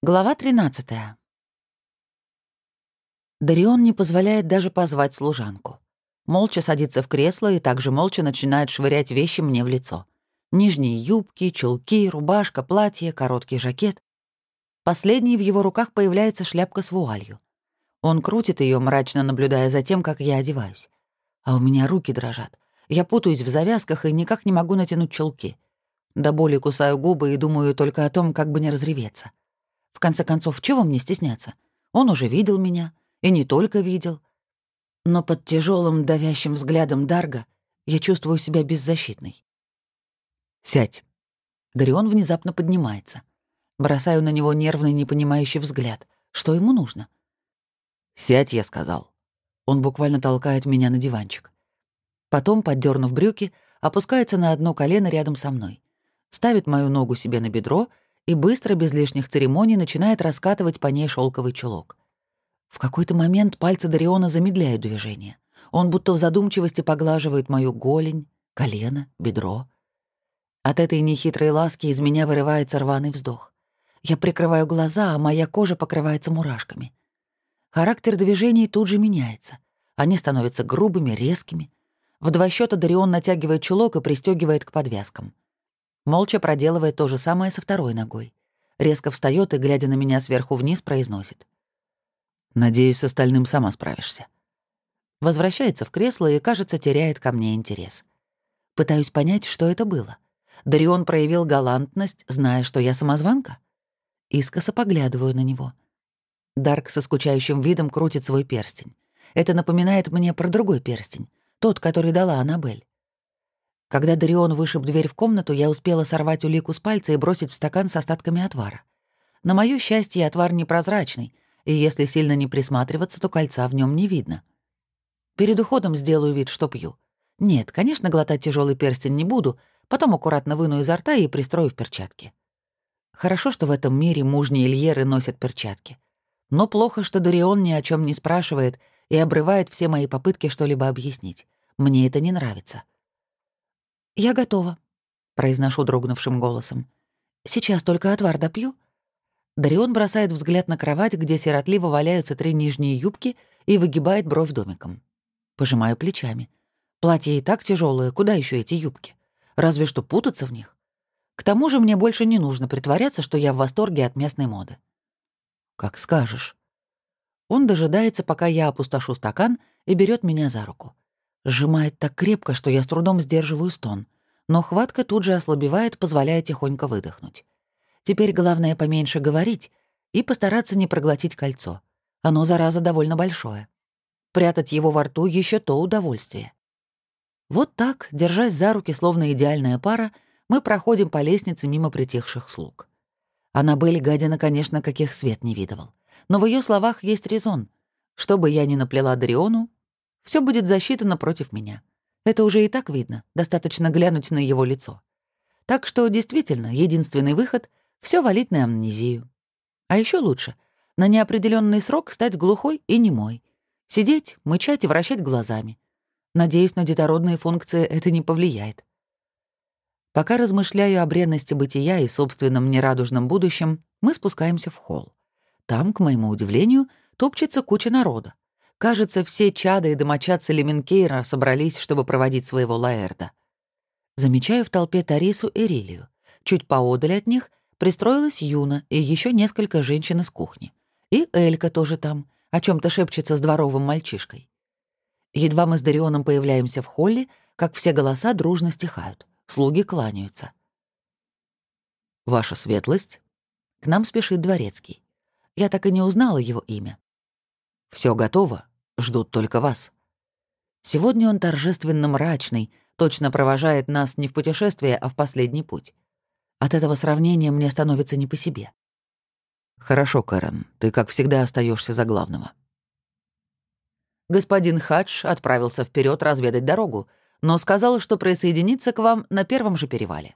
Глава 13. Дарион не позволяет даже позвать служанку. Молча садится в кресло и также молча начинает швырять вещи мне в лицо. Нижние юбки, чулки, рубашка, платье, короткий жакет. Последний в его руках появляется шляпка с вуалью. Он крутит ее, мрачно наблюдая за тем, как я одеваюсь. А у меня руки дрожат. Я путаюсь в завязках и никак не могу натянуть чулки. До боли кусаю губы и думаю только о том, как бы не разреветься. В конце концов, чего мне стесняться? Он уже видел меня, и не только видел. Но под тяжелым давящим взглядом Дарга я чувствую себя беззащитной. «Сядь». Дарион внезапно поднимается. Бросаю на него нервный, непонимающий взгляд. Что ему нужно? «Сядь», — я сказал. Он буквально толкает меня на диванчик. Потом, поддернув брюки, опускается на одно колено рядом со мной, ставит мою ногу себе на бедро — и быстро, без лишних церемоний, начинает раскатывать по ней шелковый чулок. В какой-то момент пальцы Дариона замедляют движение. Он будто в задумчивости поглаживает мою голень, колено, бедро. От этой нехитрой ласки из меня вырывается рваный вздох. Я прикрываю глаза, а моя кожа покрывается мурашками. Характер движений тут же меняется. Они становятся грубыми, резкими. В два счета Дарион натягивает чулок и пристегивает к подвязкам. Молча проделывает то же самое со второй ногой. Резко встает и, глядя на меня сверху вниз, произносит. «Надеюсь, с остальным сама справишься». Возвращается в кресло и, кажется, теряет ко мне интерес. Пытаюсь понять, что это было. Дарион проявил галантность, зная, что я самозванка? Искоса поглядываю на него. Дарк со скучающим видом крутит свой перстень. Это напоминает мне про другой перстень, тот, который дала Аннабель. Когда Дарион вышиб дверь в комнату, я успела сорвать улику с пальца и бросить в стакан с остатками отвара. На моё счастье, отвар непрозрачный, и если сильно не присматриваться, то кольца в нем не видно. Перед уходом сделаю вид, что пью. Нет, конечно, глотать тяжелый перстень не буду, потом аккуратно выну изо рта и пристрою в перчатки. Хорошо, что в этом мире мужние Ильеры носят перчатки. Но плохо, что Дарион ни о чем не спрашивает и обрывает все мои попытки что-либо объяснить. Мне это не нравится. «Я готова», — произношу дрогнувшим голосом. «Сейчас только отвар допью». Дарион бросает взгляд на кровать, где сиротливо валяются три нижние юбки, и выгибает бровь домиком. Пожимаю плечами. Платье и так тяжелое, куда еще эти юбки? Разве что путаться в них. К тому же мне больше не нужно притворяться, что я в восторге от местной моды. «Как скажешь». Он дожидается, пока я опустошу стакан, и берет меня за руку. Сжимает так крепко, что я с трудом сдерживаю стон. Но хватка тут же ослабевает, позволяя тихонько выдохнуть. Теперь главное поменьше говорить и постараться не проглотить кольцо. Оно, зараза, довольно большое. Прятать его во рту еще то удовольствие. Вот так, держась за руки, словно идеальная пара, мы проходим по лестнице мимо притихших слуг. Аннабель гадина, конечно, каких свет не видывал. Но в ее словах есть резон. Что бы я ни наплела Дариону, все будет засчитано против меня. Это уже и так видно, достаточно глянуть на его лицо. Так что действительно, единственный выход — все валить на амнезию. А еще лучше — на неопределенный срок стать глухой и немой. Сидеть, мычать и вращать глазами. Надеюсь, на детородные функции это не повлияет. Пока размышляю о бренности бытия и собственном нерадужном будущем, мы спускаемся в холл. Там, к моему удивлению, топчется куча народа. Кажется, все чады и домочадцы Леменкейра собрались, чтобы проводить своего Лаэрда. Замечаю в толпе Тарису и Рилию. Чуть поодаль от них пристроилась Юна и еще несколько женщин из кухни. И Элька тоже там, о чем то шепчется с дворовым мальчишкой. Едва мы с Дарионом появляемся в холле, как все голоса дружно стихают. Слуги кланяются. «Ваша светлость?» К нам спешит дворецкий. Я так и не узнала его имя. Все готово, ждут только вас. Сегодня он торжественно мрачный, точно провожает нас не в путешествие, а в последний путь. От этого сравнения мне становится не по себе. Хорошо, Кэрон, ты, как всегда, остаешься за главного. Господин Хадж отправился вперед разведать дорогу, но сказал, что присоединится к вам на первом же перевале.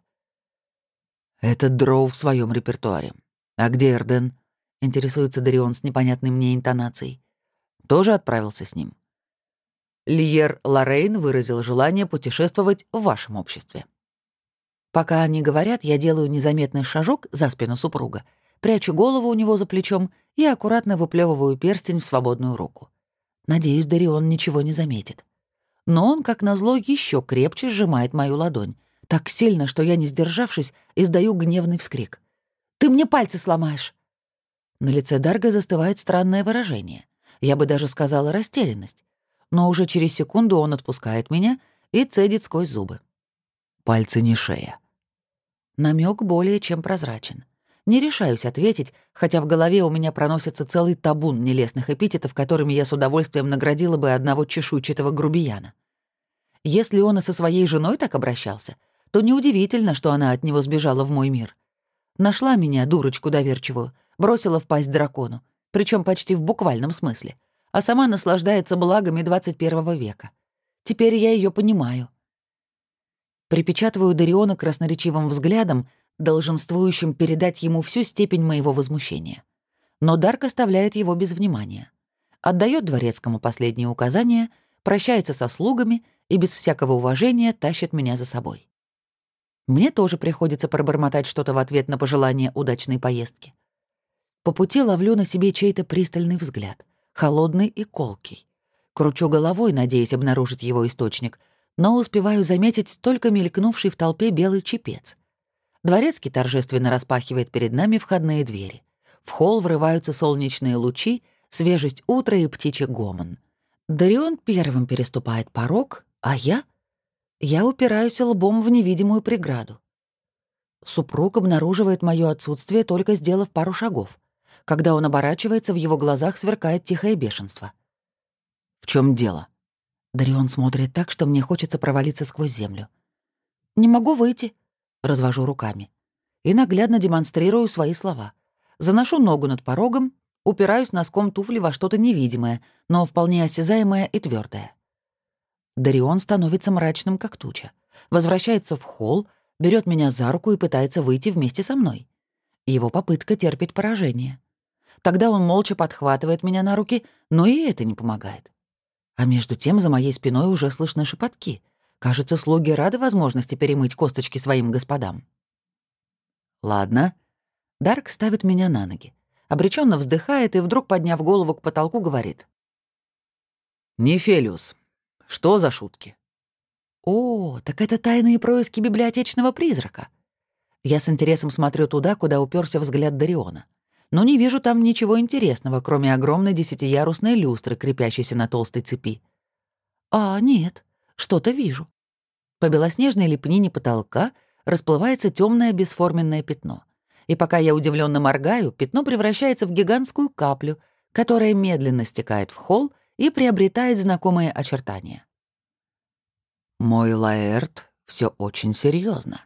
Этот дроу в своем репертуаре. А где Эрден? Интересуется Дарион с непонятной мне интонацией тоже отправился с ним. Лиер Лоррейн выразил желание путешествовать в вашем обществе. Пока они говорят, я делаю незаметный шажок за спину супруга, прячу голову у него за плечом и аккуратно выплевываю перстень в свободную руку. Надеюсь, Дарион ничего не заметит. Но он, как назло, еще крепче сжимает мою ладонь, так сильно, что я, не сдержавшись, издаю гневный вскрик. «Ты мне пальцы сломаешь!» На лице Дарга застывает странное выражение. Я бы даже сказала растерянность. Но уже через секунду он отпускает меня и цедит сквозь зубы. «Пальцы не шея». Намек более чем прозрачен. Не решаюсь ответить, хотя в голове у меня проносится целый табун нелестных эпитетов, которыми я с удовольствием наградила бы одного чешуйчатого грубияна. Если он и со своей женой так обращался, то неудивительно, что она от него сбежала в мой мир. Нашла меня, дурочку доверчивую, бросила в пасть дракону, причем почти в буквальном смысле, а сама наслаждается благами 21 века. Теперь я ее понимаю. Припечатываю Дариона красноречивым взглядом, долженствующим передать ему всю степень моего возмущения. Но Дарк оставляет его без внимания. Отдает дворецкому последние указания, прощается со слугами и без всякого уважения тащит меня за собой. Мне тоже приходится пробормотать что-то в ответ на пожелание удачной поездки. По пути ловлю на себе чей-то пристальный взгляд, холодный и колкий. Кручу головой, надеясь обнаружить его источник, но успеваю заметить только мелькнувший в толпе белый чепец. Дворецкий торжественно распахивает перед нами входные двери. В холл врываются солнечные лучи, свежесть утра и птичий гомон. Дарион первым переступает порог, а я? Я упираюсь лбом в невидимую преграду. Супруг обнаруживает мое отсутствие, только сделав пару шагов. Когда он оборачивается, в его глазах сверкает тихое бешенство. «В чем дело?» Дарион смотрит так, что мне хочется провалиться сквозь землю. «Не могу выйти», развожу руками. И наглядно демонстрирую свои слова. Заношу ногу над порогом, упираюсь носком туфли во что-то невидимое, но вполне осязаемое и твердое. Дарион становится мрачным, как туча. Возвращается в холл, берет меня за руку и пытается выйти вместе со мной. Его попытка терпит поражение. Тогда он молча подхватывает меня на руки, но и это не помогает. А между тем за моей спиной уже слышны шепотки — Кажется, слуги рады возможности перемыть косточки своим господам. Ладно. Дарк ставит меня на ноги. Обреченно вздыхает и, вдруг подняв голову к потолку, говорит. «Нефелиус, что за шутки?» «О, так это тайные происки библиотечного призрака». Я с интересом смотрю туда, куда уперся взгляд Дариона. Но не вижу там ничего интересного, кроме огромной десятиярусной люстры, крепящейся на толстой цепи. «А, нет, что-то вижу. По белоснежной лепнине потолка расплывается темное бесформенное пятно. И пока я удивленно моргаю, пятно превращается в гигантскую каплю, которая медленно стекает в холл и приобретает знакомые очертания. Мой Лаэрт все очень серьезно.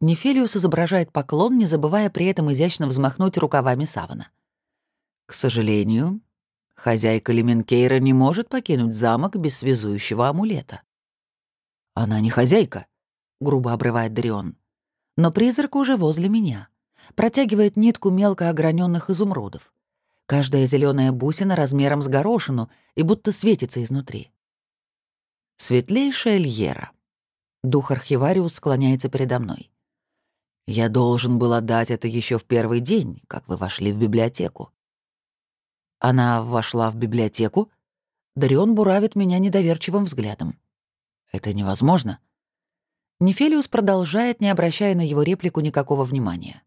Нефелиус изображает поклон, не забывая при этом изящно взмахнуть рукавами савана. К сожалению, хозяйка Леменкейра не может покинуть замок без связующего амулета. «Она не хозяйка», — грубо обрывает Дарион. Но призрак уже возле меня. Протягивает нитку мелко ограненных изумрудов. Каждая зеленая бусина размером с горошину и будто светится изнутри. Светлейшая Льера. Дух Архивариус склоняется передо мной. Я должен был отдать это еще в первый день, как вы вошли в библиотеку. Она вошла в библиотеку? Дарион буравит меня недоверчивым взглядом. Это невозможно. Нефелиус продолжает, не обращая на его реплику никакого внимания.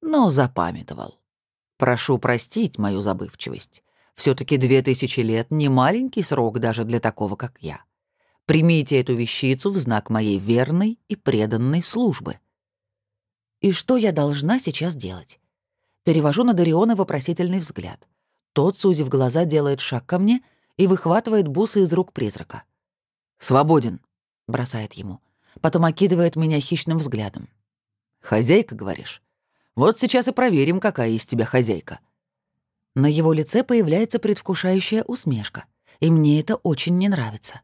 Но запамятовал. Прошу простить мою забывчивость. все таки две тысячи лет — не маленький срок даже для такого, как я. Примите эту вещицу в знак моей верной и преданной службы. И что я должна сейчас делать? Перевожу на Дариона вопросительный взгляд. Тот, сузив глаза, делает шаг ко мне и выхватывает бусы из рук призрака. «Свободен», — бросает ему. Потом окидывает меня хищным взглядом. «Хозяйка, говоришь? Вот сейчас и проверим, какая из тебя хозяйка». На его лице появляется предвкушающая усмешка, и мне это очень не нравится.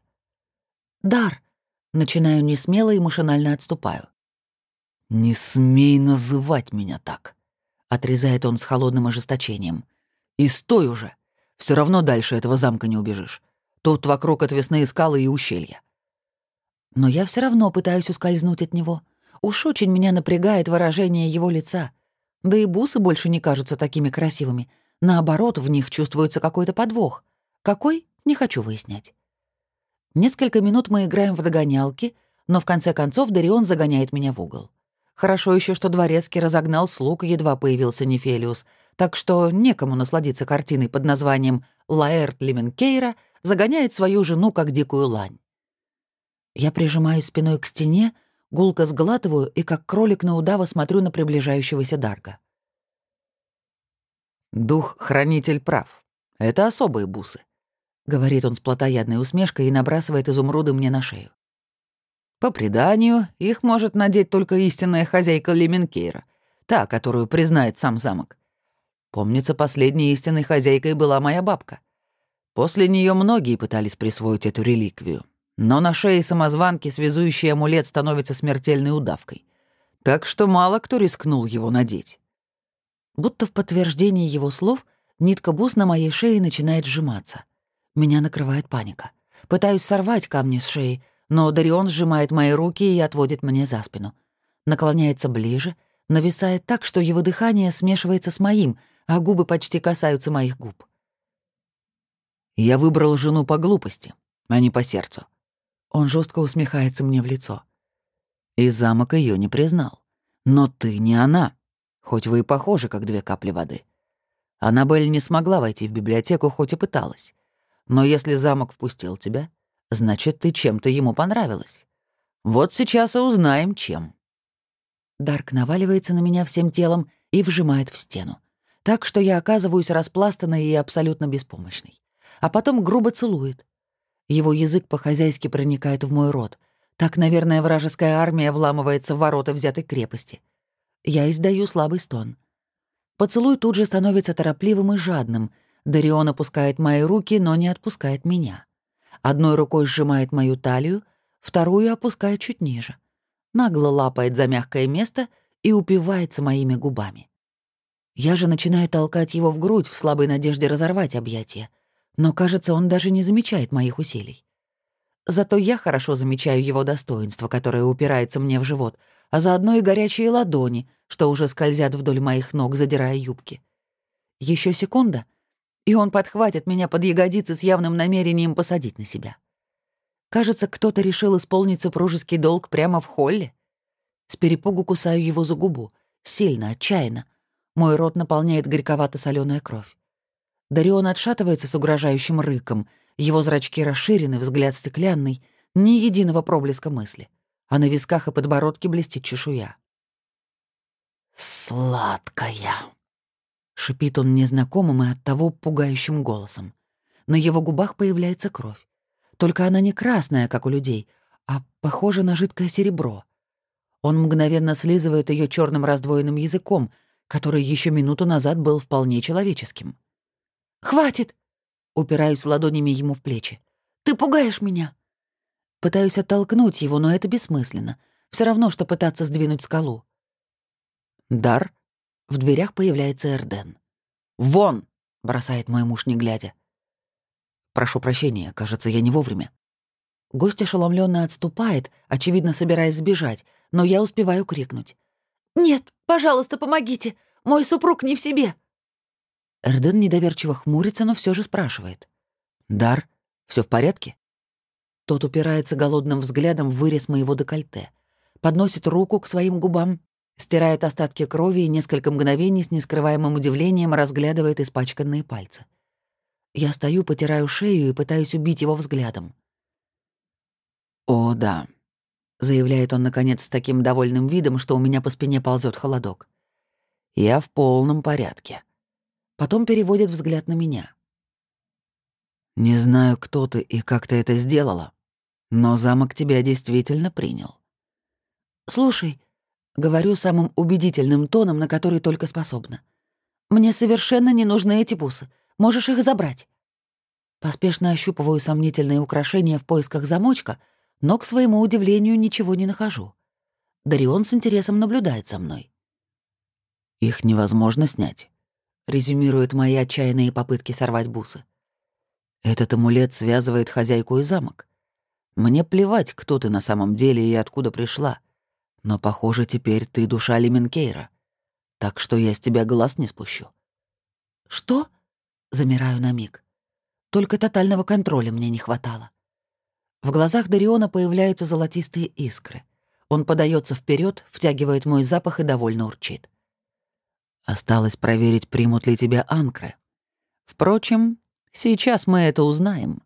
«Дар!» — начинаю несмело и машинально отступаю. «Не смей называть меня так!» — отрезает он с холодным ожесточением. «И стой уже! Все равно дальше этого замка не убежишь. Тут вокруг отвесные скалы и ущелья. Но я все равно пытаюсь ускользнуть от него. Уж очень меня напрягает выражение его лица. Да и бусы больше не кажутся такими красивыми. Наоборот, в них чувствуется какой-то подвох. Какой? Не хочу выяснять. Несколько минут мы играем в догонялки, но в конце концов Дарион загоняет меня в угол. Хорошо еще, что дворецкий разогнал слуг, едва появился Нефелиус, так что некому насладиться картиной под названием «Лаэрт Лименкейра загоняет свою жену, как дикую лань». Я прижимаюсь спиной к стене, гулко сглатываю и, как кролик на удава, смотрю на приближающегося Дарга. «Дух-хранитель прав. Это особые бусы», — говорит он с плотоядной усмешкой и набрасывает изумруды мне на шею. По преданию, их может надеть только истинная хозяйка Леменкейра, та, которую признает сам замок. Помнится, последней истинной хозяйкой была моя бабка. После нее многие пытались присвоить эту реликвию, но на шее самозванки связующий амулет становится смертельной удавкой. Так что мало кто рискнул его надеть. Будто в подтверждение его слов нитка бус на моей шее начинает сжиматься. Меня накрывает паника. Пытаюсь сорвать камни с шеи, но Дарион сжимает мои руки и отводит мне за спину. Наклоняется ближе, нависает так, что его дыхание смешивается с моим, а губы почти касаются моих губ. «Я выбрал жену по глупости, а не по сердцу». Он жестко усмехается мне в лицо. И замок ее не признал. Но ты не она, хоть вы и похожи, как две капли воды. Аннабель не смогла войти в библиотеку, хоть и пыталась. Но если замок впустил тебя, Значит, ты чем-то ему понравилась. Вот сейчас и узнаем, чем». Дарк наваливается на меня всем телом и вжимает в стену. Так что я оказываюсь распластанной и абсолютно беспомощной. А потом грубо целует. Его язык по-хозяйски проникает в мой рот. Так, наверное, вражеская армия вламывается в ворота взятой крепости. Я издаю слабый стон. Поцелуй тут же становится торопливым и жадным. Дарион опускает мои руки, но не отпускает меня. Одной рукой сжимает мою талию, вторую опускает чуть ниже. Нагло лапает за мягкое место и упивается моими губами. Я же начинаю толкать его в грудь в слабой надежде разорвать объятия, но, кажется, он даже не замечает моих усилий. Зато я хорошо замечаю его достоинство, которое упирается мне в живот, а заодно и горячие ладони, что уже скользят вдоль моих ног, задирая юбки. Еще секунда — и он подхватит меня под ягодицы с явным намерением посадить на себя. Кажется, кто-то решил исполнить супружеский долг прямо в холле. С перепугу кусаю его за губу. Сильно, отчаянно. Мой рот наполняет горьковато соленая кровь. Дарион отшатывается с угрожающим рыком. Его зрачки расширены, взгляд стеклянный. Ни единого проблеска мысли. А на висках и подбородке блестит чешуя. «Сладкая», Шипит он незнакомым и оттого пугающим голосом. На его губах появляется кровь. Только она не красная, как у людей, а похожа на жидкое серебро. Он мгновенно слизывает ее черным раздвоенным языком, который еще минуту назад был вполне человеческим. «Хватит!» — упираюсь ладонями ему в плечи. «Ты пугаешь меня!» Пытаюсь оттолкнуть его, но это бессмысленно. Все равно, что пытаться сдвинуть скалу. «Дар?» В дверях появляется Эрден. «Вон!» — бросает мой муж, не глядя. «Прошу прощения, кажется, я не вовремя». Гость ошеломленно отступает, очевидно, собираясь сбежать, но я успеваю крикнуть. «Нет, пожалуйста, помогите! Мой супруг не в себе!» Эрден недоверчиво хмурится, но все же спрашивает. «Дар, все в порядке?» Тот упирается голодным взглядом в вырез моего декольте, подносит руку к своим губам стирает остатки крови и несколько мгновений с нескрываемым удивлением разглядывает испачканные пальцы. Я стою, потираю шею и пытаюсь убить его взглядом. «О, да», — заявляет он, наконец, с таким довольным видом, что у меня по спине ползет холодок. «Я в полном порядке». Потом переводит взгляд на меня. «Не знаю, кто ты и как ты это сделала, но замок тебя действительно принял». «Слушай, Говорю самым убедительным тоном, на который только способна. «Мне совершенно не нужны эти бусы. Можешь их забрать». Поспешно ощупываю сомнительные украшения в поисках замочка, но, к своему удивлению, ничего не нахожу. Дарион с интересом наблюдает за мной. «Их невозможно снять», — резюмирует мои отчаянные попытки сорвать бусы. «Этот амулет связывает хозяйку и замок. Мне плевать, кто ты на самом деле и откуда пришла. Но, похоже, теперь ты душа Леменкейра. Так что я с тебя глаз не спущу». «Что?» — замираю на миг. Только тотального контроля мне не хватало. В глазах Дариона появляются золотистые искры. Он подается вперед, втягивает мой запах и довольно урчит. Осталось проверить, примут ли тебя анкры. Впрочем, сейчас мы это узнаем.